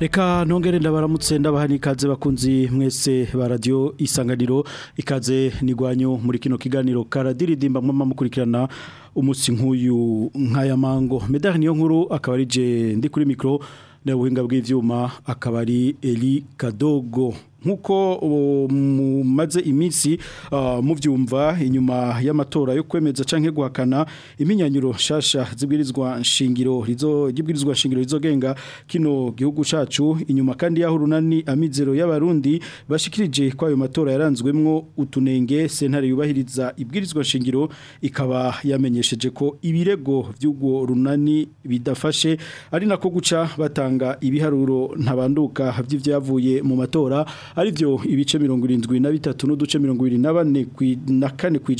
reka ntongere ndabaramutse ndabaha n'ikaze bakunzi mwese ba radio isanganiro ikaze nigwanyo muri kino kiganiro karadiridimba mwama mukurikirana umunsi nk'uyu nk'aya mango medari niyo nkuru akaba ari je ndi kuri mikoro n'ubuhinga bw'ibyuma akaba ari eri kadogo nk'uko um, mumaze iminsi uh, mubyumva inyuma y'amatora yo kwemeza cyangwa guhakana iminyanyuro shasha zibwirizwa nshingiro ry'ibwirizwa nshingiro rizogenga kino gihugu cyacu inyuma kandi y'aho runani amizero y'abarundi bashikirije ko matora yaranzwemo utunenge sentare yubahiriza ibwirizwa nshingiro ikaba yamenyesheje ko ibirego by'ubwo runani bidafashe ari nako guca batanga ibiharuro ntabanduka by'ibyavuye mu matora ari ibice mirongo irindwi na bitatu n'uduce mirongo irindwi na bane na kane ku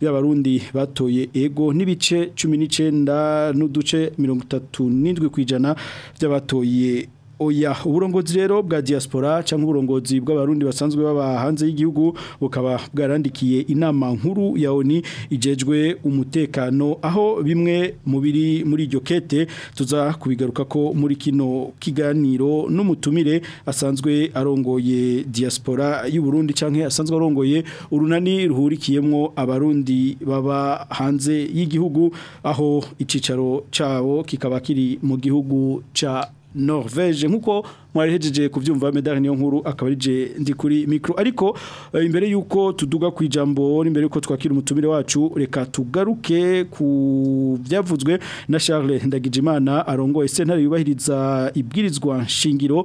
by'abarundi batoye ego n'ibice cumi n'icyenda n'uduce mirongo itatu n'indwi ku ijana by'abatoye oya uburongozi rero bwa diaspora cyangwa uburongozi bw'abarundi basanzwe baba hanze y'igihugu bukaba bwarandikiye inama nkuru ya ONU ijejwe umutekano aho bimwe mubiri muri iryo kete tuza kubigaruka ko muri kino kiganiro n'umutumire asanzwe arongoye diaspora y'u Burundi canke asanzwe arongoye urunani ruhurikiyemo abarundi baba hanze y'igihugu aho icicaro cyabo kikaba kiri mu gihugu ca norvege nk'uko mwarehejeje kubyumva medal niyo nkuru akaba ari ndi kuri micro ariko eh, imbere yuko tuduga ku ijambo imbere yuko twakira umutumire wacu reka tugaruke ku byavuzwe na Charles Ndagijimana arongoye sentare yubahiriza ibwirizwa shingiro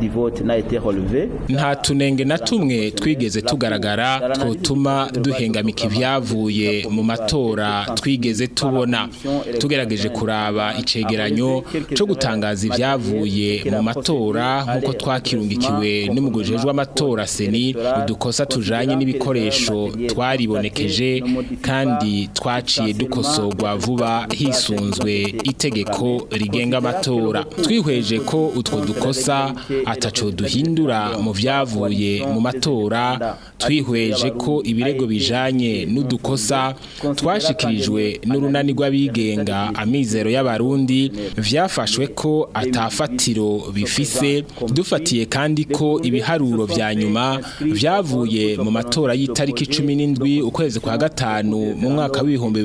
du vote n'a été relevée. Nta tunenge na tumwe twigeze tugaragara twotuma duhengamika ibyavuye mu matora twigeze tubona. Tugerageje kuraba icegeranyo cyo gutangaza ibyavuye mu matora nkuko twakirungikiwe n'umugujejwe w’amatora seni udukosa tujanye n'ibikoresho twaribonekeje kandi twaciye dukosogwa vuba hisunzwe itegeko rigenga turenga amatora twihweje ko utwo dukosa ataco duhindura mu byavuye mu matora twihweje ko ibirego bijanye n'udukosa twashikirijwe n'urunani rw'abigenga amizero y'abarundi vyafashwe ko atafatiro bifise dufatiye kandi ko ibiharuro vya nyuma vyavuye mu matora y'itariki n'indwi ukwezi kwa gatanu mu mwaka w'ibihumbi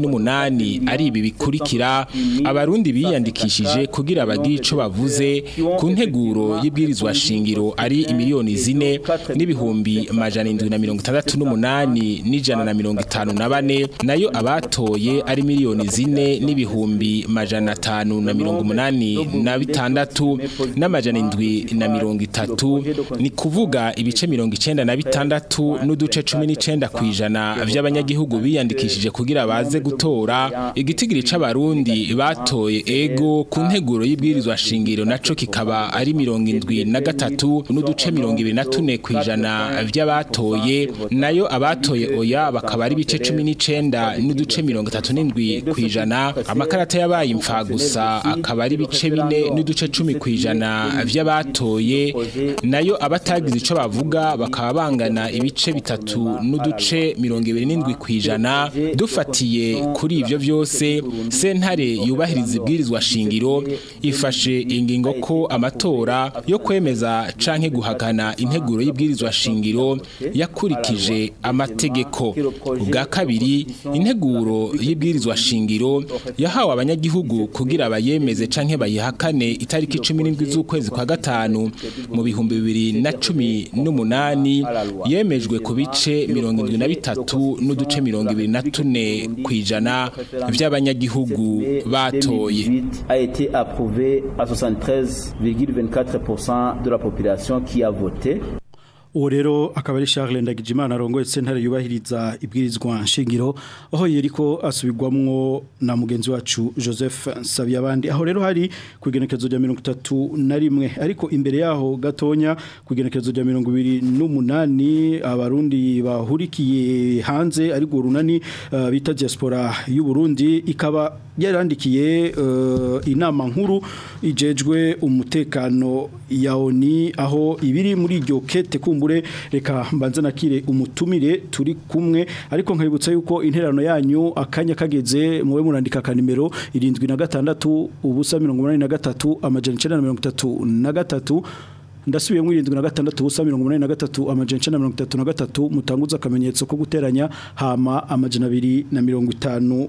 n'umunani ari ibi bikurikira abarundi biyandika biyandikishije kugira bagire ico bavuze ku nteguro y'ibwirizwa shingiro ari imiliyoni zine n'ibihumbi majana indwi na mirongo itandatu n'umunani n'ijana na mirongo itanu na bane nayo abatoye ari miliyoni zine n'ibihumbi majana atanu na mirongo umunani na bitandatu n'amajana indwi na mirongo itatu ni kuvuga ibice mirongo icenda na bitandatu n'uduce cumi n'icenda ku ijana vy'abanyagihugu biyandikishije kugira baze gutora igitigiri c'abarundi batoye ego ariko ku nteguro y'ibwirizwa shingiro naco kikaba ari mirongo indwi na gatatu n'uduce mirongo ibiri na tune ku ijana by'abatoye nayo abatoye oya bakaba ari bice cumi n'icenda n'uduce mirongo itatu n'indwi ku ijana amakarata y'abaye imfa gusa akaba ari bice bine n'uduce cumi ku ijana by'abatoye nayo abatagize ico bavuga bakaba bangana ibice bitatu n'uduce mirongo ibiri n'indwi ku ijana dufatiye kuri ivyo vyose sentare yubahiriza ibwirizwa shingiro ifashe ingingo ko amatora yo kwemeza canke guhakana integuro y'ibwirizwa shingiro yakurikije amategeko ubwa kabiri integuro y'ibwirizwa shingiro yahawe abanyagihugu kugira bayemeze canke bayihakane itariki 17 z'ukwezi kwa gatanu mu bihumbi bibiri na cumi n'umunani yemejwe ku bice mirongo irindwi na bitatu n'uduce mirongo ibiri na tune ku ijana by'abanyagihugu batoye a été approuvé à 73,24% de la population qui a voté. uwo rero akaba ari Charles Ndagijimana arongoye sentare yubahiriza ibwirizwa nshingiro aho yeriko asubigwamwo na mugenzi wacu Joseph Sabiyabandi aho rero hari kwigenekezo rya 31 ariko imbere yaho gatonya kwigenekezo rya 28 abarundi bahurikiye hanze ari runani uh, bita diaspora y'u Burundi ikaba yarandikiye uh, inama nkuru ijejwe umutekano ya ONI aho ibiri muri iryo kete kumbura kure reka mbanze nakire umutumire turi kumwe ariko nkabibutsa yuko interano yanyu akanya kageze muwe murandika ka nimero 76 ubusa 83 amajana 933 ndasubiye mu 76 ubusa 83 amajana 933 mutanguza akamenyetso ko guteranya hama amajana 250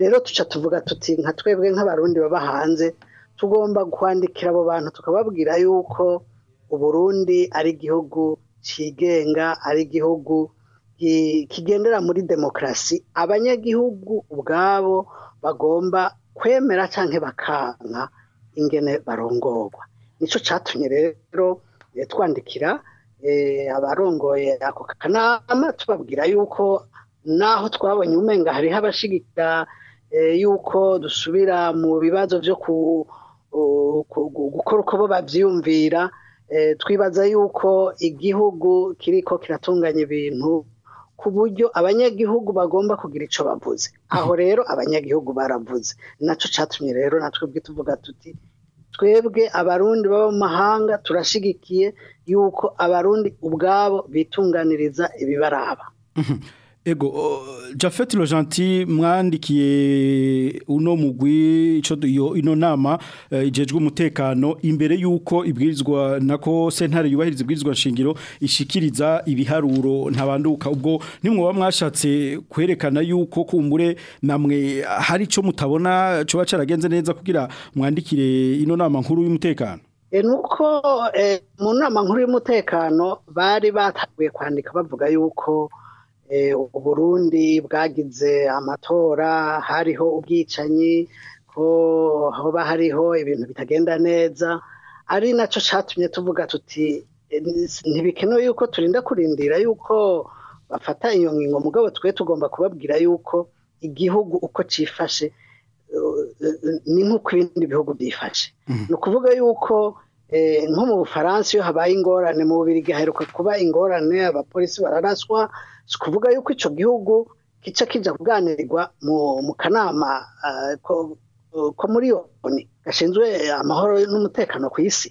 rero tuca tuvuga tuti nka twebwe nk'abarundi baba hanze tugomba kwandikira abo bantu tukababwira yuko uburundi ari igihugu cyigenga ari igihugu kigendera muri demokarasi abanyagihugu ubwabo bagomba kwemera cyangwa bakanka ingene barongorwa nicyo cyatumye rero twandikira Eh, abarongoye ako kanama tubabwira yuko naho twabonye umenga hariho abashyigikira eh, yuko dusubira mu bibazo byo gukora uko bo babyiyumvira eh, twibaza yuko igihugu kiriko kiratunganya ibintu ku buryo abanyagihugu bagomba kugira icyo bavuze aho rero abanyagihugu baravuze nacyo cyatumye rero natwe ubwe tuvuga tuti twebwe abarundi baba mu mahanga turashigikiye yuko abarundi ubwabo bitunganiriza ibibaraba mhm. Ego, Jafet lo gentil mwandikiye uno mugwi ico ino nama eh, ijejwe umutekano imbere yuko ibwirizwa nako Senare yubahiriza ibwirizwa nshingiro ishikiriza ibiharuro ntabanduka ubwo nimwe wa mwashatse kwerekana yuko kumbure namwe hari ico mutabona coba caragenze neza kugira mwandikire ino nama nkuru y'umutekano e, nuko eh, mu nama nkuru y'umutekano bari bataguye kwandika bavuga yuko uburundi bwagize amatora hariho ubwicanyi ko hoba hariho ibintu bitagenda neza ari nacyo cyatumye tuvuga tuti ntibikenewe yuko turinda kurindira yuko bafata iyo ngingo mugabo twe tugomba kubabwira yuko igihugu uko cyifashe ni nk'uko ibindi bihugu byifashe mm-hmm. ni ukuvuga yuko eh, nko mu bufaransa iyo habaye ingorane mu bubiri haheruka kuba ingorane abapolisi bararaswa si ukuvuga yuko icyo gihugu kica kijya kuganirwa mu kanama eh, ko muri yoni gashinzwe amahoro n'umutekano ku isi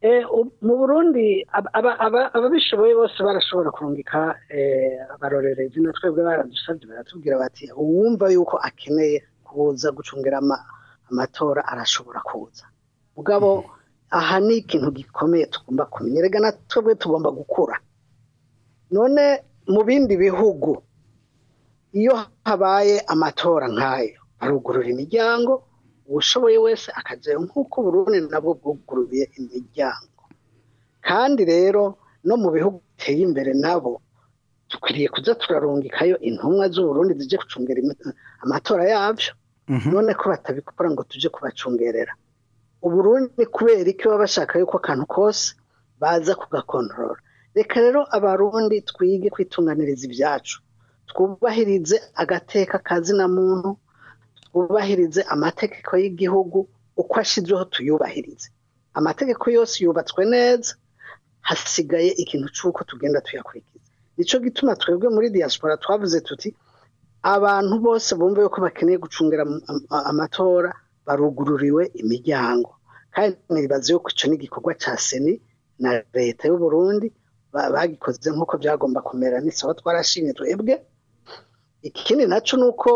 Eh, mu burundi ababishoboye bose barashobora kurungika eh, abarorerezi na twebwe baradusabye baratubwira bati uwumva yuko akeneye kuza gucungira amatora arashobora kuza mugabo mm-hmm. aha ni ikintu gikomeye tugomba kumenya reka na twebwe tugomba gukura none mu bindi bihugu iyo habaye amatora nk'ayo barugurura imiryango uwushoboye wese akajyayo nk'uko Burundi nabwo bwuguruye imiryango kandi rero no mu bihugu biteye imbere nabo dukwiriye kujya turarungikayo intumwa z'uburundi zijye gucungera amatora yabyo mhm. none ko batabikora ngo tujye kubacungerera uburundi kubera iki baba bashaka yuko akantu kose baza kugakontorora reka rero abarundi twige kwitunganiriza ibyacu twubahirize agateka kazi na muntu bubahirize amategeko y'igihugu uko ashizweho tuyubahirize amategeko yose yubatswe neza hasigaye ikintu cy'uko tugenda tuyakurikiza nicyo gituma twebwe muri diaspora twavuze tuti abantu bose bumva yuko bakeneye gucungira amatora barugururiwe imiryango kandi ntibaze yuko icyo ni igikorwa cya seni na leta y'uburundi bagikoze nk'uko byagomba kumera n'isaha twarashimye twebwe ikindi nacyo ni uko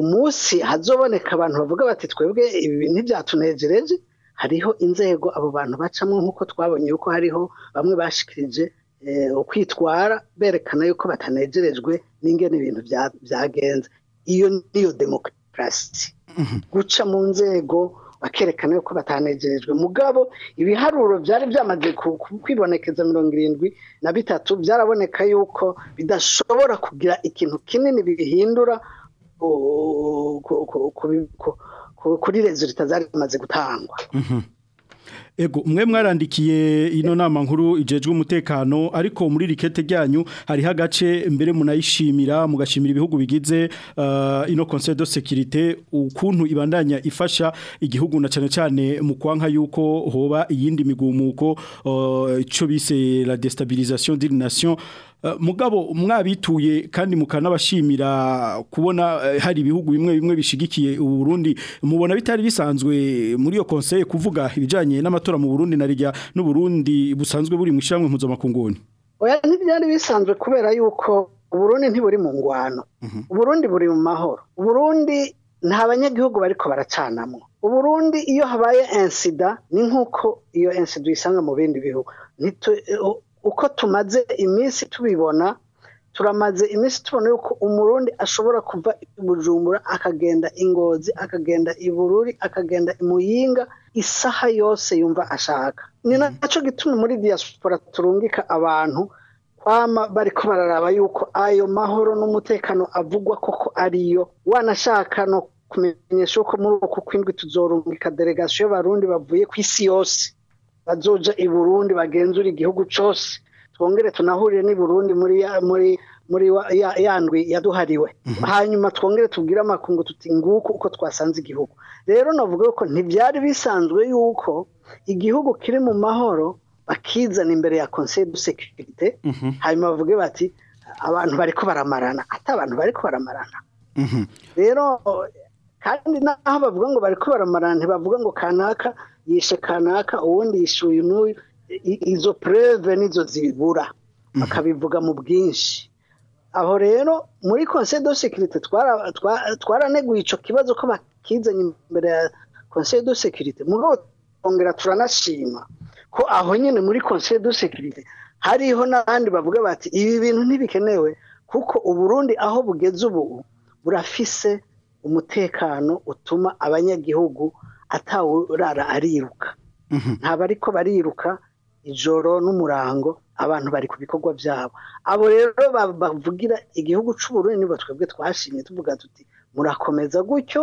umunsi hazoboneka abantu bavuga bati twebwe ibi ntibyatunejereje hariho inzego abo bantu bacamo nk'uko twabonye yuko hariho bamwe bashikirije eh, ukwitwara berekana yuko batanegerejwe n'ingene ibintu byagenze iyo niyo demokarasi mhm. guca mu nzego bakerekana yuko batanegerejwe mugabo ibiharuro byari byamaze kwibonekeza mirongo irindwi na bitatu byaraboneka yuko bidashobora kugira ikintu kinini bihindura kuri rezo ritazari rimaze gutangwa ego mwe mwarandikiye ino nama nkuru ijejwe umutekano ariko muri rikete ryanyu hariho agace mbere munayishimira mugashimira ibihugu bigize uh, ino conseil de sécurité ukuntu ibandanya ifasha igihugu na cyane cyane mu kwanka yuko hoba iyindi migumuko uh, ico bise la déstabilisation d'une nation Eh, mugabo mwabituye kandi mukanabashimira kubona eh, hari ibihugu bimwe bimwe bishigikiye u Burundi mubona bitari bisanzwe muri iyo conseil kuvuga ibijanye n'amatora mu Burundi na rijya n'u Burundi busanzwe buri mu shamwe mpuzamakunguni oya ntibyari bisanzwe kubera yuko Burundi ntiburi mu ngwano mhm. Burundi buri mu mahoro Burundi nta banyagihugu bariko baracanamwo Burundi iyo habaye insida ni nkuko iyo insida isanga mu bindi bihugu uko tumaze iminsi tubibona turamaze iminsi tubona yuko umurundi ashobora kuva i bujumbura akagenda ingozi akagenda i bururi akagenda i muyinga isaha yose yumva ashaka ni mhm. nacyo gituma muri diaspora turungika abantu kwama bariko bararaba yuko ayo mahoro n'umutekano avugwa koko ariyo wanashaka no kumenyesha uko muri uku kwindwi tuzorungika delegasiyo y'abarundi bavuye ku isi yose bazoja i burundi bagenzura igihugu cyose twongere tunahurire n'i burundi muri muri muri ya ndwi yaduhariwe mhm. hanyuma twongere tubwire amakungu tuti nguko uko twasanze igihugu rero navuga ko ntibyari bisanzwe yuko igihugu kiri mu mahoro bakizana imbere ya conseil de sécurité mhm. hanyuma bavuge bati abantu bariko baramarana ati abantu bariko baramarana mhm. rero kandi n'aho bavuga ngo bariko baramarana ntibavuga ngo kanaka yishe kanaka ubundi yishe uyu n'uyu izo pureve nizo zibura mm. akabivuga mu bwinshi aho rero muri konse de sekirite twaraneguye icyo kibazo ko bakizanye imbere ya konse do sekirite twongera turanashima ko aho nyine muri konse do sekirite hariho n'abandi bavuga bati ibi bintu ntibikenewe kuko uburundi aho bugeze ubu burafise umutekano utuma abanyagihugu atawurara ariruka mhm. ntabwo ariko bariruka ijoro n'umurango abantu bari ku bikorwa byabo abo rero bavugira igihugu cy'uburundi niba twebwe twashimye tuvuga tuti murakomeza gutyo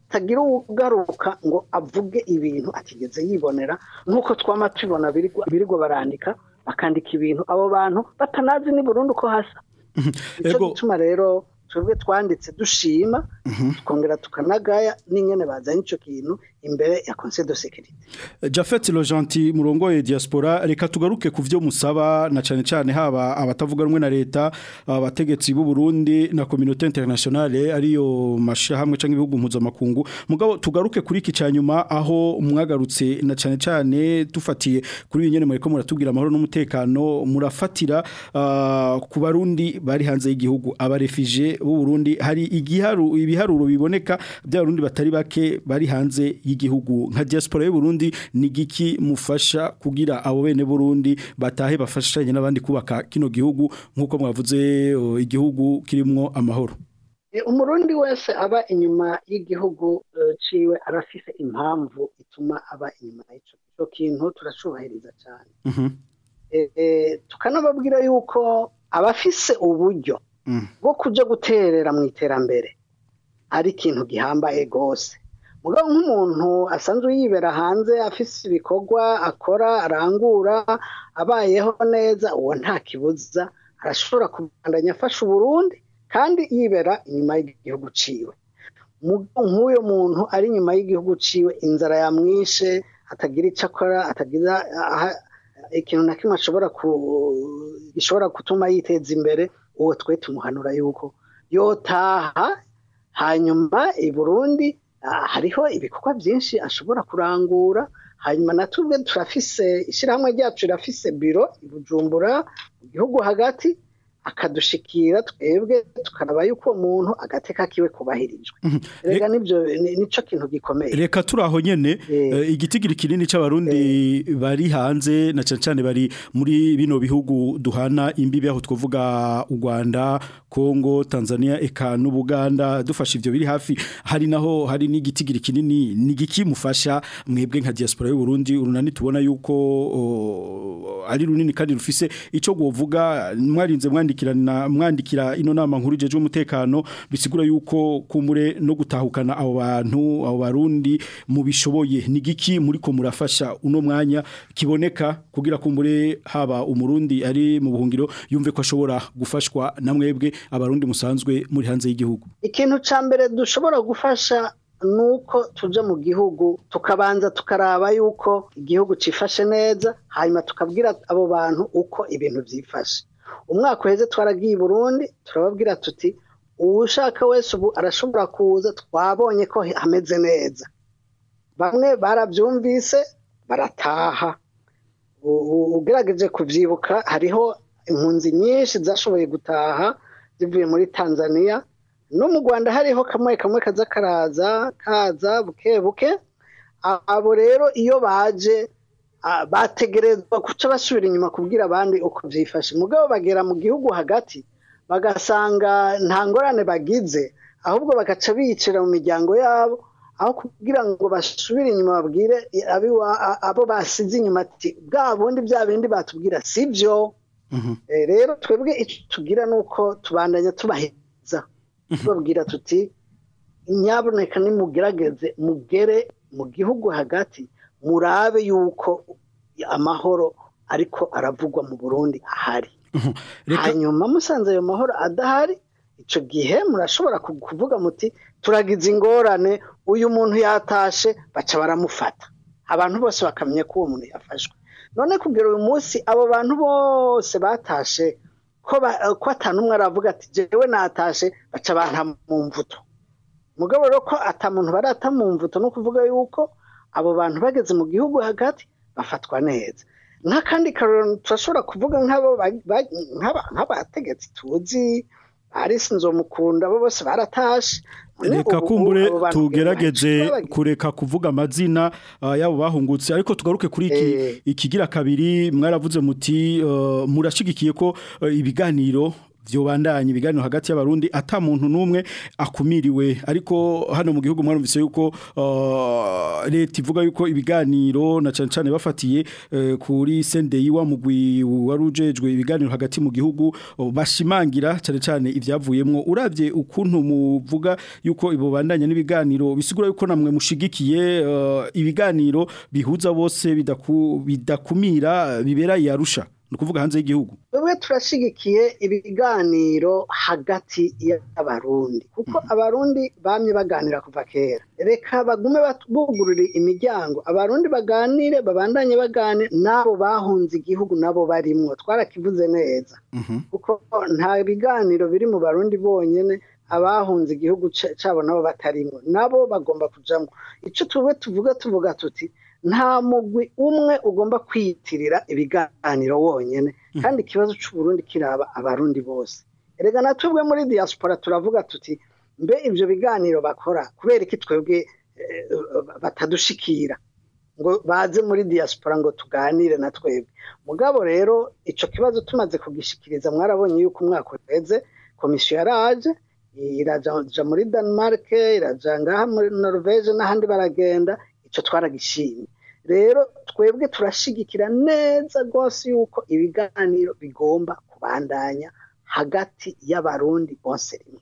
hatagira ugaruka ngo avuge ibintu akigeze yibonera nk'uko twama tubibona birirwa barandika bakandika ibintu abo bantu batanazi ni burundu ko hasa nicyo gituma rero twebwe twanditse dushima mhm. tukongera tukanagaya n'ingene bazanye icyo kintu imbere ya conseil de sécurité eh, Jafet Lojanti murongoye diaspora reka tugaruke ku byo musaba na cyane cyane haba abatavuga rumwe na leta abategetsi b'u Burundi na communauté internationale ariyo mashahamwe canke ibihugu mpuzo mugabo tugaruke kuri iki cyanyuma aho mwagarutse na cyane cyane tufatiye kuri yenyene mureko muratubwira amahoro n'umutekano murafatira uh, ku barundi bari hanze y'igihugu abarefije hanze hari igiharu ibiharuro biboneka by’a by'abarundi batari bake bari hanze y'igihugu nka diaspora y'uburundi ni giki mufasha kugira abo bene burundi batahe bafashanye n'abandi kubaka kino gihugu nk'uko mwavuze igihugu kirimwo amahoro e, umurundi wese aba inyuma y'igihugu e, ciwe arafise impamvu ituma aba inyuma y'ico icyo kintu turacubahiriza cyane mhm. e, tukanababwira yuko abafise uburyo bwo kujya guterera mu iterambere ari ikintu gihambaye rwose mugabo nk'umuntu asanzwe yibera hanze afise ibikorwa akora arangura abayeho neza uwo nta kibuza arashobora kubandanya afasha uburundi kandi yibera inyuma y'igihugu ciwe nk'uyo muntu ari inyuma y'igihugu ciwe inzara yamwishe atagira icyo akora atagira ikintu na kimwe ashobora gishobora gutuma yiteza imbere uwo twe tumuhanura yuko yotaha hanyuma i burundi ah, hariho ibikorwa byinshi ashobora kurangura hanyuma natwe turafise ishyirahamwe ryacu rirafise biro i bujumbura mu gihugu hagati akadushikira twebwe tukaraba yuko uwo muntu agateka kiwe kubahirijwe mhm. reka nibyo nico kintu gikomeye reka turaho nyene eh. Eh, igitigiri kinini c'abarundi eh. bari hanze na cyane bari muri bino bihugu duhana imbibi aho twovuga Rwanda Kongo Tanzania eka n'Ubuganda dufashe ibyo biri hafi hari naho hari n'igitigiri kinini ni nigikimufasha mwebwe nka diaspora y'u Burundi urunani tubona yuko oh, ari runini kandi rufise ico govuga mwarinze mwandi mwandikirana mwandikira ino nama nkuru jeje umutekano bisigura yuko kumure no gutahukana abo bantu abo barundi mu bishoboye ni giki muri ko murafasha uno mwanya kiboneka kugira kumure haba umurundi ari mu buhungiro yumve ko ashobora gufashwa na mwebwe abarundi musanzwe muri hanze y'igihugu ikintu ca mbere dushobora gufasha nuko tuje mu gihugu tukabanza tukaraba yuko igihugu cifashe neza hanyuma tukabwira abo bantu uko ibintu byifashe umwaka uheze twaragiye i burundi turababwira tuti uwushaka wese ubu arashobora kuza twabonye ko hameze neza bamwe barabyumvise barataha ugerageje kubyibuka hariho impunzi nyinshi zashoboye gutaha zivuye muri tanzania no mu rwanda hariho kamwe kamwe kaza karaza kaza buke buke abo rero iyo baje Ah, bategerezwa guca basubira inyuma kubwira abandi uko byifashe mugabo bagera mu gihugu hagati bagasanga nta ngorane bagize ahubwo bagaca biyicira mu miryango yabo aho kugira ngo basubire inyuma babwire abo basize inyuma ati bwa bundi bya bindi batubwira si byo mhm. eh, rero twebwe icyo tugira ni uko tubandanya tubaheza mhm. tubabwira tuti nyaboneka nimugerageze mugere mu gihugu hagati murabe yuko amahoro ariko aravugwa mu burundi ahari hanyuma musanze ayo mahoro adahari icyo gihe murashobora kuvuga muti turagize ingorane uyu muntu yatashe baca baramufata abantu bose bakamenya ko uwo muntu yafashwe none kubwira uyu munsi abo bantu bose batashe ko umwe aravuga ati jewe natashe baca abantu mu mvuto mugabo rero ko atamuntu barata mu mvuto ni ukuvuga yuko abo bantu bageze mu gihugu hagati bafatwa neza nk'akandi karorero turashobora kuvuga nk'abategetsi tuzi ari nzomukunda abo bose baratashe reka kumbure tugerageje kureka kuvuga amazina ah, yabo bahungutse ariko tugaruke kuri iki eh. ikigira kabiri mwaravuze muti ah, murashyigikiye ko ah, ibiganiro byobandanye ibiganiro hagati y'abarundi atamuntu numwe akumiriwe ariko hano mu gihugu mwarumvise yuko uh, leta ivuga yuko ibiganiro na cyane cyane bafatiye uh, kuri sendei wa mugwi warujejwe ibiganiro hagati mu gihugu uh, bashimangira cyane cyane ibyavuyemo urabye ukuntu muvuga yuko ibobandanye n'ibiganiro bisigura yuko namwe mushigikiye uh, ibiganiro bihuza bose bidaku, bidakumira bibera yarusha ni ukuvuga hanze y'igihugu bamwe turashyigikiye ibiganiro hagati y'abarundi kuko mhm. abarundi bamye baganira kuva kera reka bagume bugurure imiryango abarundi baganire babandanye baganire n'abo bahunze igihugu nabo barimo twarakivuze neza mhm. kuko nta biganiro biri mu barundi bonyine abahunze igihugu cyabo nabo batarimwo nabo bagomba kujamwo icyo tube tuvuga tuvuga tuti nta mugwi umwe ugomba kwiyitirira ibiganiro wonyine hmm. kandi ikibazo cy'uburundi kiraba abarundi bose erega natwe muri diaspora turavuga tuti mbe ibyo biganiro bakora kubera iki twebwe eh, batadushikira ngo baze muri diaspora ngo tuganire na twebwe mugabo rero icyo kibazo tumaze kugishikiriza mwarabonye yuko umwaka uheze komisiyo yaraje iraja muri Denmark iraja ngaha muri Norvege n'ahandi baragenda icyo twaragishimye rero twebwe turashyigikira neza rwose yuko ibiganiro bigomba kubandanya hagati y'abarundi bose rimwe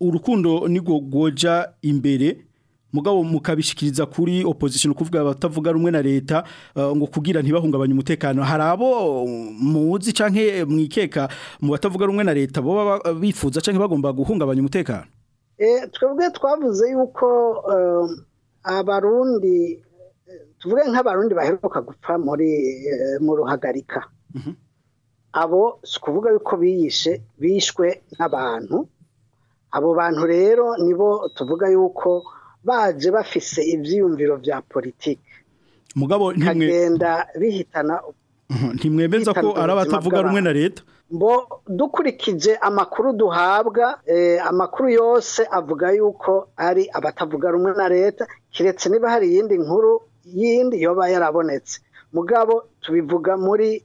urukundo ni gogoja imbere mugabo mukabishikiriza kuri opposition kuvuga batavuga rumwe na leta uh, ngo kugira ntibahungabanye umutekano harabo muzi canke mwikeka mu batavuga rumwe na leta bo bifuza canke bagomba guhungabanya umutekano eh twebwe twavuze yuko uh, abarundi tuvuge nk'abarundi baheruka gupfa muri eh, mu ruhagarika mhm. abo si yuko biyishe bishwe n'abantu abo bantu rero nibo tuvuga yuko baje bafise ibyiyumviro bya politiki mugabo bikagenda bihitana ntimwemeza ko ari rumwe na leta mbo dukurikije amakuru duhabwa eh, amakuru yose avuga yuko ari abatavuga rumwe na leta keretse niba hari yindi nkuru yindi yoba yarabonetse mugabo tubivuga muri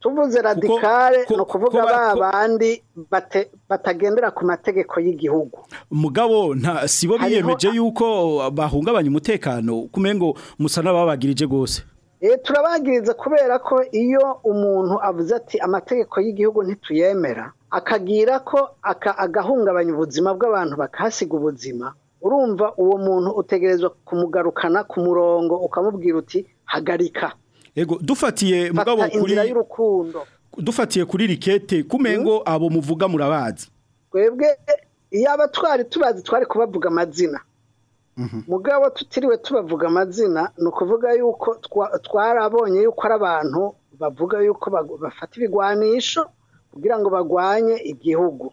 tuvuze radikale ni ukuvuga ba batagendera ku mategeko y'igihugu mugabo nta si biyemeje yuko bahungabanya umutekano kumengo ngo musa n'ababagirije rwose eh, turabagiriza kubera ko iyo umuntu avuze ati amategeko y'igihugu ntituyemera akagira ko agahungabanya ubuzima bw'abantu bakahasiga ubuzima urumva uwo muntu utegerezwa kumugarukana ku murongo ukamubwira uti hagarika yego dufatiye mugabo kuri y'urukundo dufatiye kuri rikete kumengo hmm? abo muvuga murabazi twebwe iyo abatwari tubazi twari kubavuga amazina mhm. mugabo tutiriwe tubavuga amazina ni ukuvuga yuko twarabonye yuko ari abantu bavuga yuko bafata ibigwanisho kugira ngo barwanye igihugu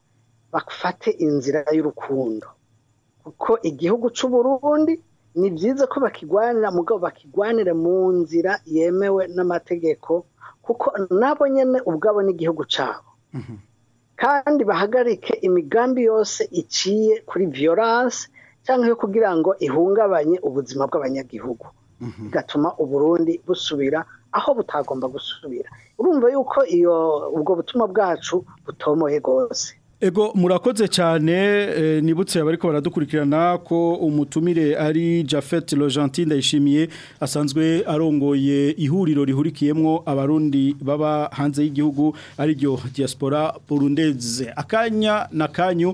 bafate inzira y'urukundo kuko igihugu cy'u Burundi ni byiza ko bakigwanira mugabo bakigwanire mu nzira yemewe n'amategeko kuko nabo nyine ubwabo n'igihugu cyabo mhm. kandi bahagarike imigambi yose iciye kuri viyoranse cyangwa yo kugira ngo ihungabanye ubuzima bw'abanyagihugu bigatuma mhm. uburundi busubira aho butagomba gusubira urumva yuko iyo ubwo butumwa bwacu butomoye rwose Ego murakoze cyane e, nibutse abariko baradukurikirana ko umutumire ari Jafet Logentin ndayishimiye asanzwe arongoye ihuriro rihurikiyemo abarundi baba hanze y'igihugu ari ryo diaspora burundaise akanya na kanyu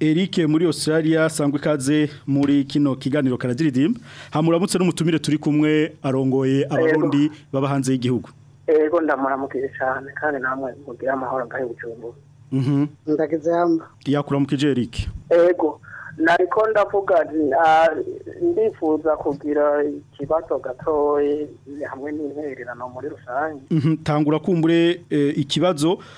erike muri australia sangwa ikaze muri kino kiganiro karadiridimba hamuramutse n'umutumire turi kumwe arongoye abarundi baba hanze y'igihugu ego ndamuramukije cyane kandi namwe mubwira amahoro ngahe bujumbura Mhm. ndageze hamba yakura mu kijerike yego nariko ndavuga ah, ndifuza kugira ikibazo gatoye hamwe n'intererano muri rusange mhm. tangura kumbure eh, ikibazo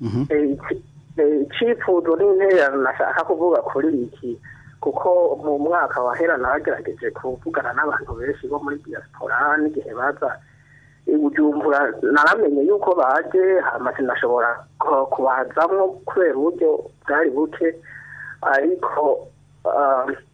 mhm. eh, icyifuzo eh, n'intererano nashaka kuvuga kuri iki kuko mu mwaka wahera nagerageje kuvugana n'abantu benshi bo muri diaspora n'igihe baza ubyumvura naramenye yuko baje hama sinashobora kubazamwo kubera uburyo bwari buke ariko ah,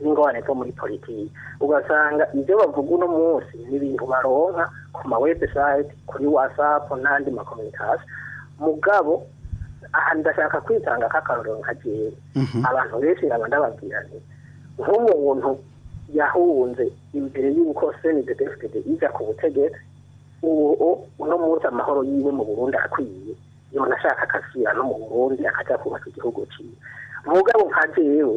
n'ingorane zo muri politiki ugasanga ibyo bavuga uno munsi ni ibintu baronka ku ma webusayiti kuri watsapu n'andi makominikasi mugabo aha ndashaka kwitanga nk'akarorero nka gihe mhm. abantu benshi nkaba ndababwira nk'umuntu yahunze imbere y'uko senide defite ijya ku butegetsi uwo uno munsi amahoro yiwe mu burundi akwiye yona ashaka akasira no mu burundi akajya kubaka igihugu cyiwe mugabo nka jewe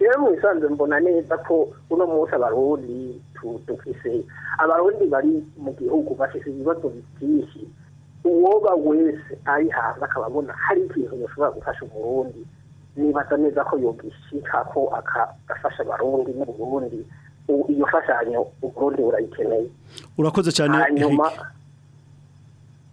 rero mu isanzwe mbona neza ko uno munsi abarundi dufise abarundi bari mu gihugu bafise ibibazo byinshi uwoba wese ari hanze akaba hari ikintu yoshobora gufasha umurundi nibaza neza ko yogishika ko agafasha abarundi Burundi iyo fashanyo uburundi burayikeneye urakoze cyane hanyuma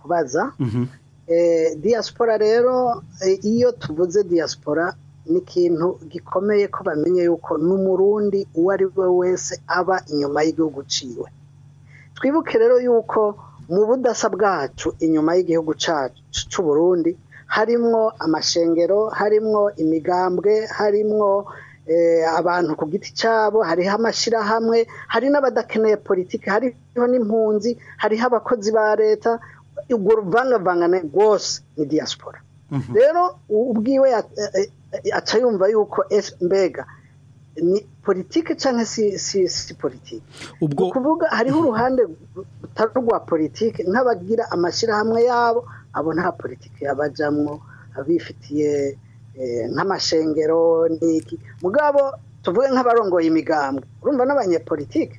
kubaza mhm. eh, diaspora rero iyo tuvuze diaspora ni ikintu gikomeye ko bamenye yuko n'umurundi uwo ari we wese aba inyuma y'igihugu uciwe twibuke rero yuko mu budasa bwacu inyuma y'igihugu cyacu cy'u Burundi harimo amashengero harimo imigambwe harimo eh, abantu ku giti cyabo hariho amashyirahamwe hari n'abadakeneye politiki hariho n'impunzi hariho abakozi ba leta urwo ruvangavangane rwose ni diaspora mhm. rero ubwiwe eh, eh, aca yumva yuko mbega ni politiki cyangwa si si si politiki ubwo kuvuga hariho uruhande rutari rwa politiki nk'abagira amashyirahamwe yabo abo nta politiki abajyamo abifitiye eh, nk'amashengero n'iki mugabo tuvuge nk'abarongoye imigambwe urumva n'abanyepolitike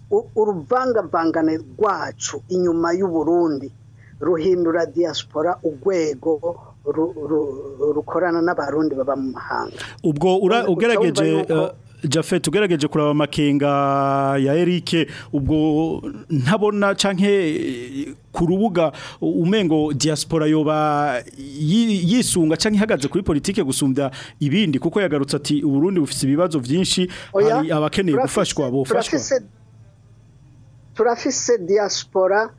uruvangavangane rwacu inyuma y'uburundi ruhindura diaspora urwego rukorana n'abarundi baba mu mahanga ubwo ugerageje eh, jafete ugerageje kuraba amakenga ya Eric ubwo ntabona canke ku rubuga umengo diaspora yoba yisunga canke ihagaze kuri politike gusumbya ibindi kuko yagarutse ati Burundi bufise ibibazo byinshi hari abakeneye gufashwa bofashwa turafise diaspora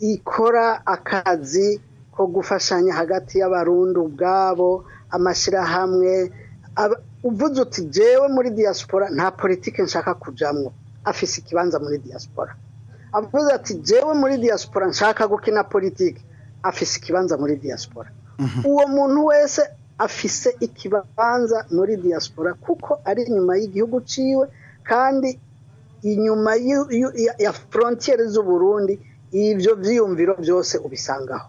ikora akazi ko gufashanya hagati y'abarundi ubwabo amashyirahamwe uvuze uti jewe muri diaspora nta politiki nshaka kujamwo afise ikibanza muri diaspora avuze ati jewe muri diaspora nshaka gukina politiki afise ikibanza muri diaspora mhm. uwo muntu wese afise ikibanza muri diaspora kuko ari inyuma y'igihugu ciwe kandi inyuma ya frontiere z'uburundi ibyo byiyumviro byose ubisangaho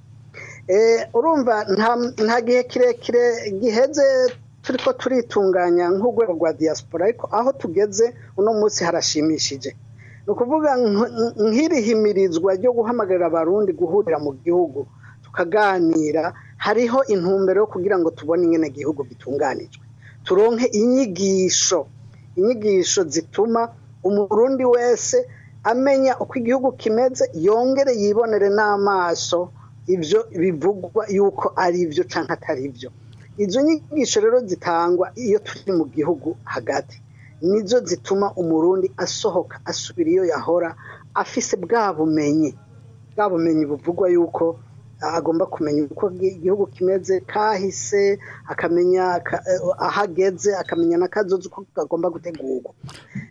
Eh, urumva nta gihe kirekire giheze turi ko turitunganya nk'urwego rwa diaspora ariko aho tugeze uno munsi harashimishije ni ukuvuga nkirihimirizwa ryo guhamagarira abarundi guhurira mu gihugu tukaganira hariho intumbero yo kugira ngo tubone ingene igihugu gitunganijwe turonke inyigisho inyigisho zituma umurundi wese amenya uko igihugu kimeze yongere yibonere n'amaso ibyo bivugwa yuko ari ibyo cyangwa atari ibyo izo nyigisho rero zitangwa iyo turi mu gihugu hagati nizo zituma umurundi asohoka asubira iyo yahora afise bwa bumenyi bwa bumenyi buvugwa yuko agomba kumenya uko igihugu kimeze kahise akamenya e, aho ageze akamenya kazozi ko kagomba gutegurwa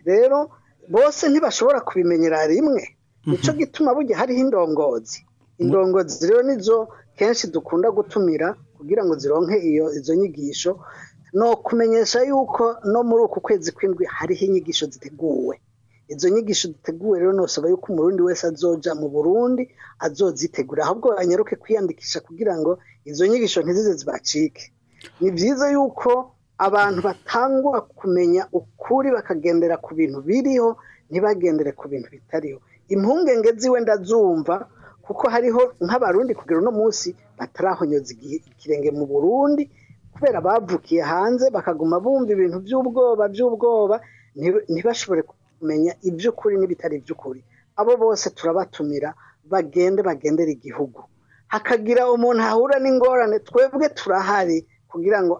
rero bose ntibashobora kubimenyera rimwe mhm. nicyo gituma burya hariho indongozi indongozi rero nizo kenshi dukunda gutumira kugira ngo zironke iyo izo nyigisho ni ukumenyesha yuko no muri uku kwezi kw'indwi hariho inyigisho ziteguwe izo nyigisho ziteguwe rero ntusaba yuko umurundi wese azoja mu burundi azozitegura ahubwo anyaruke kwiyandikisha kugira ngo izo nyigisho ntizize zibacike ni byiza yuko abantu batangwa kumenya ukuri bakagendera ku bintu biriho ntibagendere ku bintu bitariho impungenge ziwe ndazumva kuko hariho nk'abarundi kugira uno munsi batarahonyoza ikirenge mu burundi kubera bavukiye hanze bakaguma bumva ibintu by'ubwoba by'ubwoba ntibashobore kumenya iby'ukuri n'ibitari iby'ukuri abo bose turabatumira bagende bagendera igihugu hakagira umuntu ahura n'ingorane twebwe turahari kugira ngo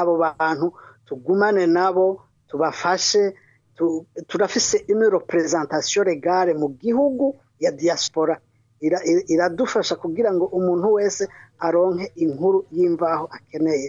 abo bantu tugumane nabo tubafashe turafise ino representation regale mu gihugu ya diaspora iradufasha kugira ngo umuntu wese aronke inkuru y'imvaho akeneye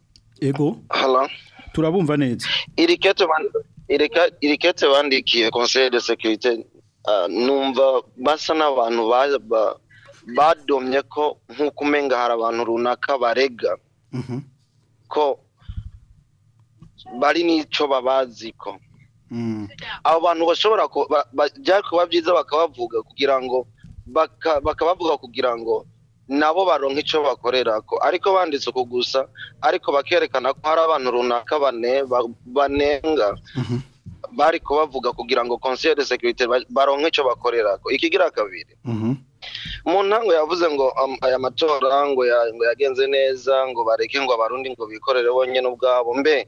ego halo turabumva neza iri kete bandikiye conseil de sécurité ah, numva basa n'abantu badomye ko nk'uko umenga hari abantu runaka barega mhm. ko bari n'icyo babaziko mm. abo bantu bashobora kuba byiza bakabavuga kugira ngo bakabavuga kugira ngo nabo baronka icyo bakorera ko ariko banditse uku gusa ariko bakerekana ko hari abantu runaka banenga mhm. bari kubavuga kugira ngo konseri de sekirite baronke icyo bakorera ko ikigira kabiri mhm. mu ntango yavuze ngo aya matora ngo yagenze neza ngo bareke ngo abarundi ngo bikorere bonyine ubwabo mbe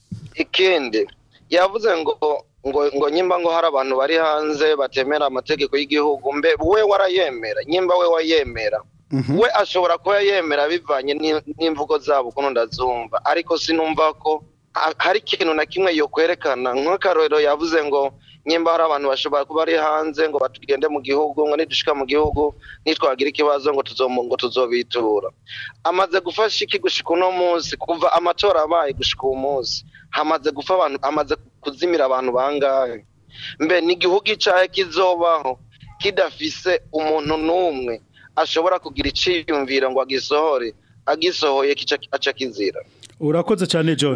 ikindi yavuze ngo ngo ngo nyimba ngo hari abantu bari hanze batemera amategeko y'igihugu mbe we warayemera nyimba we wayemera Mhm. we ashobora kuba yemera bivanye n'imvugo zabo ukuntu ndazumva ariko sinumva ko hari ikintu na kimwe yo kwerekana nk'akarorero yavuze ngo nyimba hari abantu bashobora kuba ari hanze ngo batugende mu gihugu ngo nidushika mu gihugu nitwagira ikibazo ngo ngo tuzobitura amaze gufasha iki gushika uno munsi kuva amatora abaye gushika uwo munsi hamaze gufa abantu hamaze kuzimira abantu bangahe mbe ni igihugu icyahe kizobaho kidafise umuntu n'umwe ashobora kugira icyiyumvira ngo agisohore agisohoye aca kizira urakoze cyane john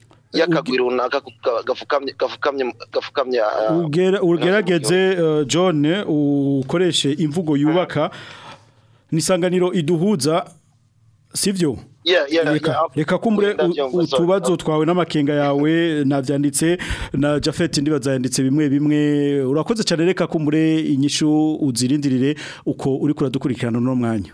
y'akagwi runaka ah, gafukamye ugerageze eh, john ukoreshe imvugo yubaka nisanganiro isanganiro iduhuza sibyo reka kumbure utubazo twawe n'amakenga yawe nabyanditse na jafete ndiba yanditse bimwe bimwe urakoze cyane reka kumbure inyishu uzirindirire uko uri kuradukurikirana uno mwanya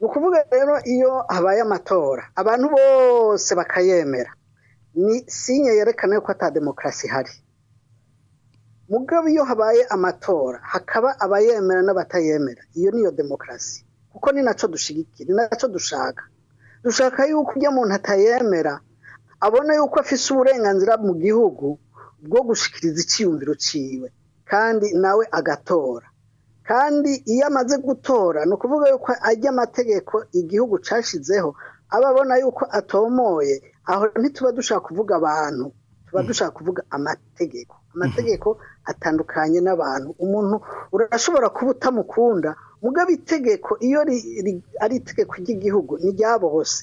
ni ukuvuga rero iyo abaye amatora abantu bose bakayemera ni sinye yerekana ko ata demokarasi ihari mugabo iyo habaye amatora hakaba abayemera n'abatayemera iyo niyo demokarasi kuko ni nacyo dushyigikira ni nacyo dushaka dushaka yuko ujya muntu atayemera abona yuko afise uburenganzira mu gihugu bwo gushyikiriza icyiyumviro cyiwe kandi nawe agatora kandi iyo amaze gutora ni ukuvuga yuko ajya amategeko igihugu cyashyizeho aba abona yuko atomoye aho ntituba dushaka kuvuga abantu tuba hmm. dushaka kuvuga amategeko hmm. amategeko atandukanye n'abantu umuntu urashobora kuba utamukunda mugabo itegeko iyo ari itegeko ry'igihugu ni ryabo bose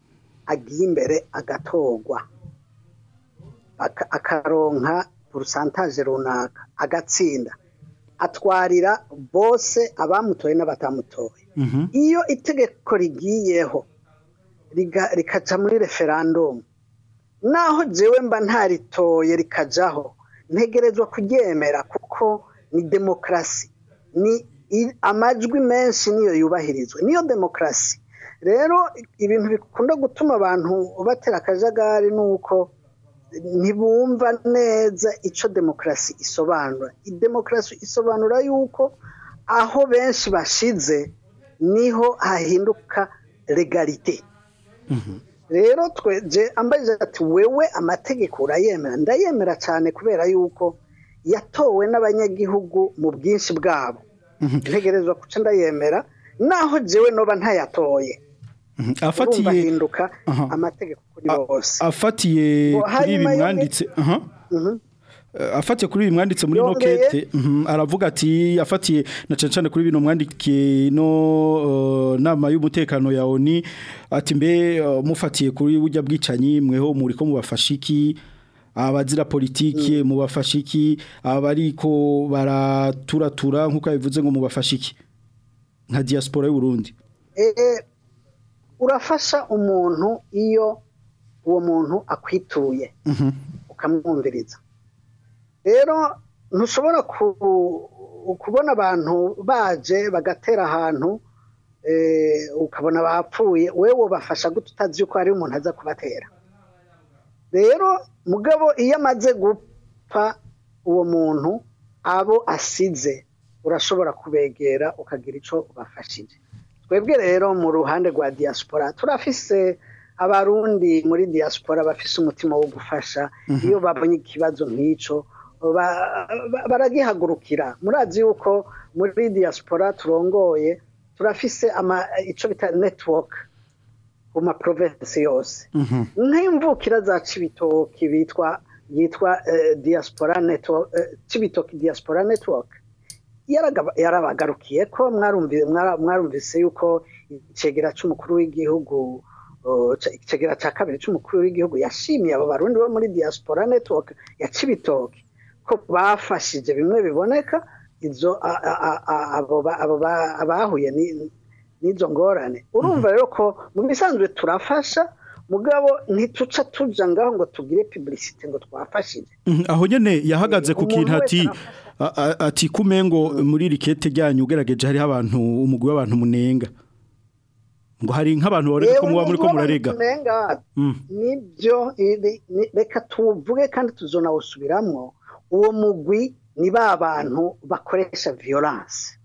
agiye imbere agatorwa akaronka porosantaje runaka agatsinda atwarira bose abamutoye n'abatamutoye mhm. iyo itegeko rigiyeho rikaca muri referandumu naho jewe mba ntaritoye rikajaho ntegerezwa kuryemera kuko ni demokarasi ni amajwi menshi niyo yubahirizwa niyo demokarasi rero ibintu bikunda gutuma abantu batera akajagari ni uko ntibumva neza icyo demokarasi isobanura demokarasi isobanura yuko aho benshi bashize niho hahinduka legalite mhm. rero twe ambaje ati wewe amategeko urayemera ndayemera cyane kubera yuko yatowe n'abanyagihugu mu bwinshi bwabo ntegerezwa kuca ndayemera naho njyewe noba ntayatoye mhm. afatiye bahinduka amategeko kuri bose afatiye kuri ibi mwanditse mhm. eh, afatiye kuri ibi mwanditse muri nokete mhm. aravuga ati afatiye na cyane cyane kuri bino mwandikiye no eh, nama y'umutekano ya oni ati mbe eh, mufatiye kuri burya bwicanyi mweho muri ko mubafasha iki abazira politiki mm. mu bafashiki abariko baraturatura nkuko bivuze ngo mu bafashiki nka diaspora y'u Burundi eh, urafasha umuntu iyo uwo muntu akwituye mhm. ukamwumviriza rero ntushobora kubona abantu baje bagatera ahantu eh, ukabona bapfuye wowe wobafasha gututazi uko ari umuntu aza kubatera rero mugabo iyo amaze gupfa uwo muntu abo asize urashobora kubegera ukagira icyo ubafashije twebwe rero mu ruhande rwa diaspora turafise abarundi muri diaspora bafise umutima wo gufasha mhm. iyo babonye ikibazo nk'icyo baragihagurukira murazi yuko muri diaspora turongoye turafise icyo bita netiwoke ku provinsi e yose nk'imvukira um za cibitoki bitwa yitwa eh, diaspora network eh, cibitoki diaspora network yarabagarukiye e ko mwarumvise yuko icegera cy'umukuru w'igihugu icegera cya kabiri cy'umukuru w'igihugu yashimiye abo barundi bo muri diaspora network ya cibitoki ko bafashije bimwe biboneka izo abo bahuye n'izo ngorane urumva rero ko mu bisanzwe turafasha mugabo ntituca tuja ngaho ngo tugire publicite ngo twafashije mhm, aho nyene yahagaze ku kintu ati ati kumengo muri rikete ryanyu ugerageje hari abantu umugwi w'abantu munenga ngo hari nk'abantu bareka ko muba muri ko murarega mm. nibyo reka tuvuge kandi tuzonawusubiramwo uwo mugwi ni ba bantu bakoresha violence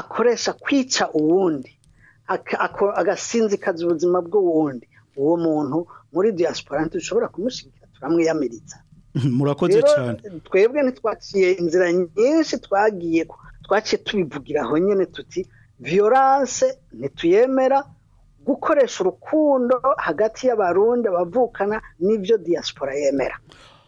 akoresha kwica uwundi agasinzikaza ubuzima bw'uwundi uwo muntu muri diyaspora ntitushobora kumushyigikira turamwiyamiriza murakoze cyane twebwe ntitwaciye inzira nyinshi twagiye twaciye tubivugira aho nyine tuti viyoranse ntituyemera gukoresha urukundo hagati y'abarundi bavukana n'ibyo diaspora yemera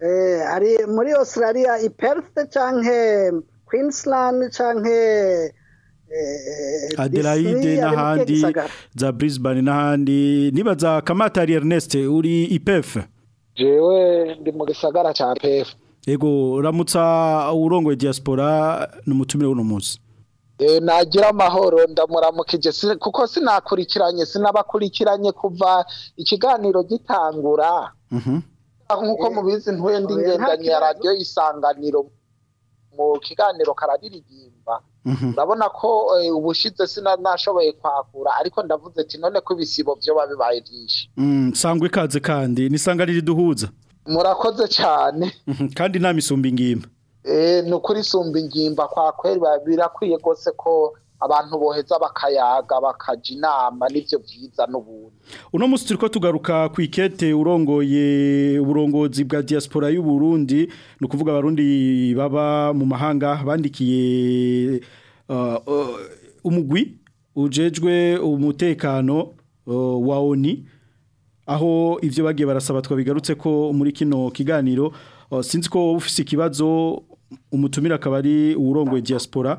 eh, ari muri Australia i Perth canke Queensland eh, Adelaide n'ahandi za Brisbane n'ahandi nibaza Kamatari Ernest uri i Perth jewe ndi mu gisagara ca Perth Ego uramutsa urongoye diaspora numutumire w'uno munsi Eh, nagira amahoro ndamuramukije kuko sinakurikiranye sinabakurikiranye kuva ikiganiro gitangura mm-hmm. ah, nk'uko eh, mubizi ntwende ndi ya radiyo isanganiro mu kiganiro kararirimba mm-hmm. urabona ko eh, ubushize sinashoboye kwakura ariko ndavuze ati none ko ibisibo byo babibaye byinshi mm, sangwa ikaze kandi ni isanganiro iduhuza murakoze cyane mm-hmm. kandi nta misumbi ingimba E, ni ukuri isumba ingimba kwa kweri birakwiye rwose ko abantu boheza bakayaga bakajya inama n'ibyo byiza n'ubundi uno munsi turi ko tugaruka ku ikete urongoye uburongozi bwa diaspora y'u Burundi ni ukuvuga abarundi baba mu mahanga bandikiye uh, uh, umugwi ujejwe umutekano uh, wa oni aho ivyo bagiye barasaba twabigarutse ko muri kino kiganiro sinzi ko ufise ikibazo umutumira akaba ari uwurongoye diaspora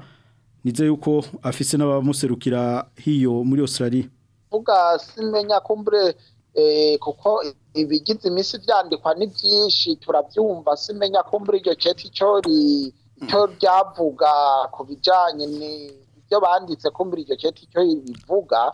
nize yuko afise n'abamuserukira hiyo muri Australia uga simenya kumbure eh kuko ibigize imisi vyandikwa ni byinshi turavyumva simenya kumbure iryo ceti cori cyo kubijanye ni ibyo banditse kumbure iryo ceti cyo bivuga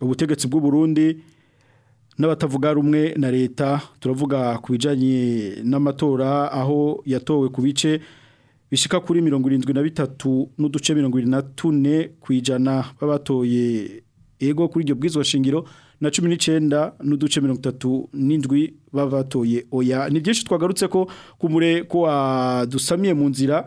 ubutegetsi bw'u Burundi n'abatavuga rumwe na leta turavuga ku n'amatora aho yatowe ku bice bishika kuri mirongo irindwi na bitatu n'uduce mirongo irindwi na tune ku b'abatoye ego kuri iryo bwizwa shingiro na cumi n'icyenda n'uduce mirongo itatu n'indwi b'abatoye oya ni byinshi twagarutse ko kumure ko wadusamiye mu nzira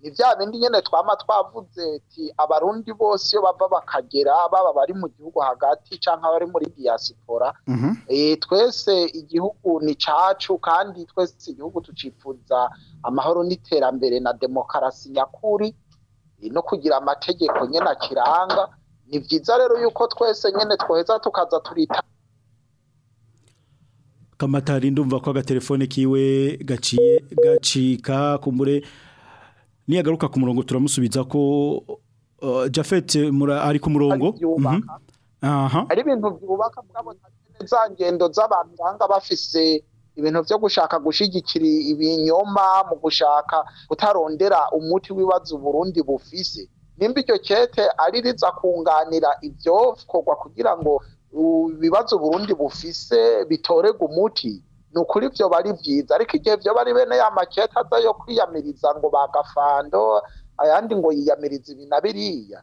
ni bya bindi nyine twaba twavuze ati abarundi bose iyo bava bakagera baba bari mu gihugu hagati cyangwa bari muri diyasipora mhm. eh, twese igihugu ni cyacu kandi twese igihugu tucipfuza amahoro n'iterambere na demokarasi nyakuri no kugira amategeko nyene akiranga ni vyiza rero yuko twese nyene twoheza tukaza turita kamatari ndumva ko agatelefone kiwe gaciye gacika kumbure niyagaruka ku murongo turamusubiza ko uh, Jafet ari ku murongo mhm. aha ari ibintu byubaka bwabo za ngendo z'abantu banga bafise ibintu byo gushaka gushigikira ibinyoma mu gushaka kutarondera umuti w'ibibazo uburundi bufise nimba icyo kete ari riza kunganira ibyo bikorwa kugira ngo ibibazo uburundi bufise bitorerwe umuti ni ukuri byo bari byiza ariko igihe byo bari bene ya makete aza yo kwiyamiriza ngo bagafando ayandi ngo yiyamiriza ibi na biriya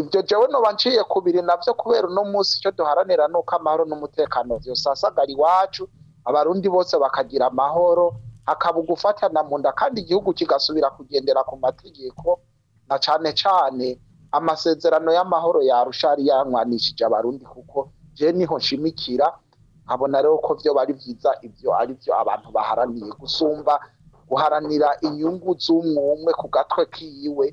ibyo jewe noba nciye kubiri nabyo kubera uno munsi icyo duharanira nuko amahoro n'umutekano vyosasagara iwacu abarundi bose bakagira amahoro hakaba ugufatana mu nda kandi igihugu kigasubira kugendera ku mategeko na cyane cyane amasezerano y'amahoro yarushari yankwanishije abarundi kuko je niho nshimikira nkabona rero ko vyo bari byiza ibyo ari byo abantu baharaniye gusumba guharanira inyungu z'umwumwe ku gatwe kiwe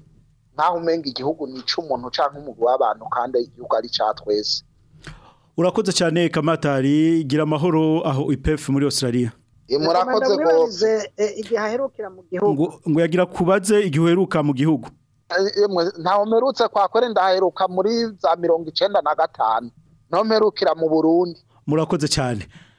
nkaho umenga igihugu ni ic'umuntu canke umugwi w'abantu kandi igihugu ari ca twese urakoze cyane kamatari gira amahoro aho ipefu muri australia murakoze rwose eh, igihe mu gihugu ngo yagira kubaze igihe mu gihugu eh, ntawe mperutse kwakore ndaheruka muri za mirongo icyenda na gatanu ntawe mu burundi murakoze cyane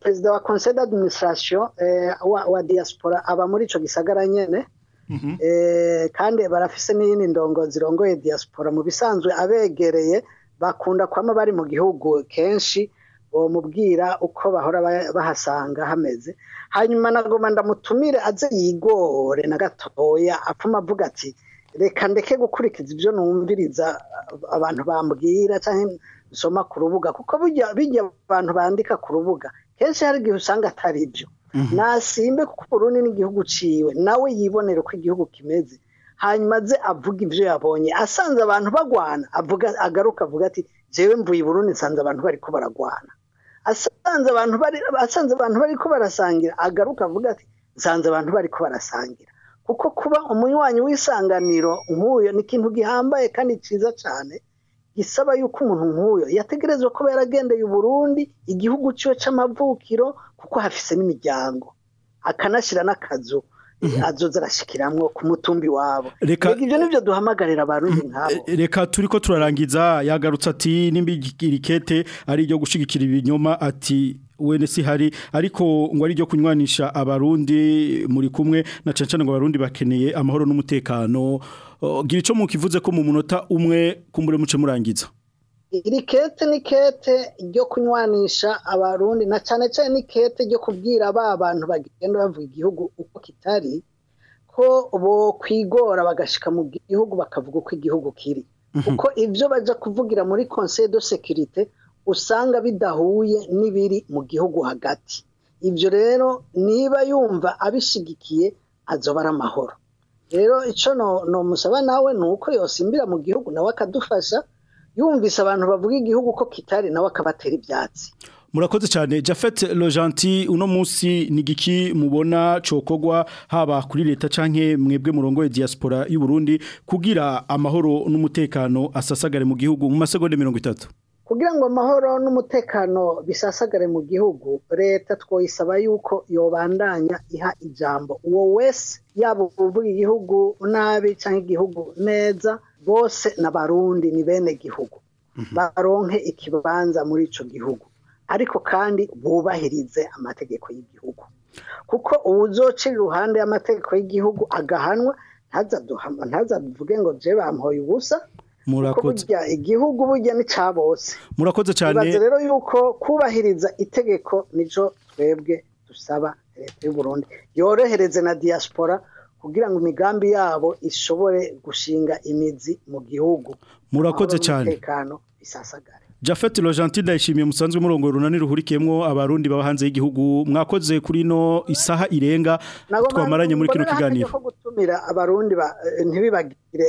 perezida wa conseil d'administration wa diaspora aba muri icyo gisagara nyine Mhm. Eh, kandi barafise n'iyindi ndongo zirongoye diaspora mu bisanzwe abegereye bakunda kwama bari mu gihugu kenshi mubwira uko bahora bahasanga hameze hanyuma nagoma ndamutumire aze yigore na gatoya apfuma avuga ati reka ndeke gukurikiza ibyo numviriza abantu bambwira cyangwa nsoma ku rubuga kuko bijya abantu bandika ku rubuga kenshi hari igihe usanga atari ibyo Mhm. nasimbe kuko uburundi n'igihugu ciwe nawe yibonere uko igihugu kimeze hanyuma ze avuga ibyo yabonye asanze abantu bagwana avuga agaruka avuga ati jewe mvuye Burundi nsanze abantu bari bariko baragwana asanze abantu bari asanze abantu bariko barasangira agaruka avuga ati nsanze abantu bari bariko barasangira kuko kuba umunywanyi w'isanganiro nk'uyo ni ikintu gihambaye kandi ciza cyane isaba yuko umuntu nk'uyo yategerezwa kuba yaragendeye Burundi igihugu cyo cy'amavukiro kuko hafise n'imiryango akanashyira n'akazu mhm. azoza arashikiramwo ku mutumbi wabo reka ibyo nibyo duhamagarira abantu mhm. nkabo eh, reka ko turarangiza yagarutse ati n'imbigirikete ari iryo gushigikira ibinyoma ati si hari ariko ngo ari ryo kunywanisha abarundi muri kumwe na cancana ngo abarundi bakeneye amahoro n'umutekano gira ico mukivuze ko mu munota umwe kumbure muce murangiza iri kete ni kete ryo kunywanisha abarundi na cyane cyane ni kete ryo kubwira ba bantu bagenda bavuga igihugu uko kitari ko bo kwigora bagashika mu gihugu bakavuga uko igihugu kiri mhm. uko ibyo bajya kuvugira muri conseil de sécurité usanga bidahuye n'ibiri mu gihugu hagati ibyo rero niba yumva abishigikiye azobara amahoro rero icyo nomusaba nawe ni uko yosimbira mu gihugu nawe akadufasha yumvise abantu bavuga igihugu ko kitari nawe akabatera ibyatsi murakoze cyane Jafet Lojanti uno munsi ni giki mubona cokogwa haba kuri leta canke mwebwe murongo diaspora y'u Burundi kugira amahoro n'umutekano asasagare mu gihugu mu mirongo itatu kugira ngo amahoro n'umutekano bisasagare mu gihugu leta twoyisaba yuko yobandanya iha ijambo uwo wese yaba uvuga igihugu nabi cyangwa igihugu neza bose n'abarundi ni bene gihugu mhm. baronke ikibanza muri icyo gihugu ariko kandi bubahirize amategeko y'igihugu kuko uwuzoca iruhande y'amategeko y'igihugu agahanwa ntazavuge ngo je bamuhoye ubusa murakoze igihugu burya ni cya bose murakoze cyane bibaze rero yuko kubahiriza itegeko nico twebwe dusaba leta y'u Burundi yorohereze na diaspora kugira ngo imigambi yabo ishobore gushinga imizi mu gihugu murakoze cyane umutekano isasagare Jafet Logentine ndayishimiye musanzwe murongo runani ruhurikiyemo abarundi baba hanze y'igihugu mwakoze kuri no isaha irenga twamaranye muri kino kiganiro ko gutumira abarundi eh, ntibibagire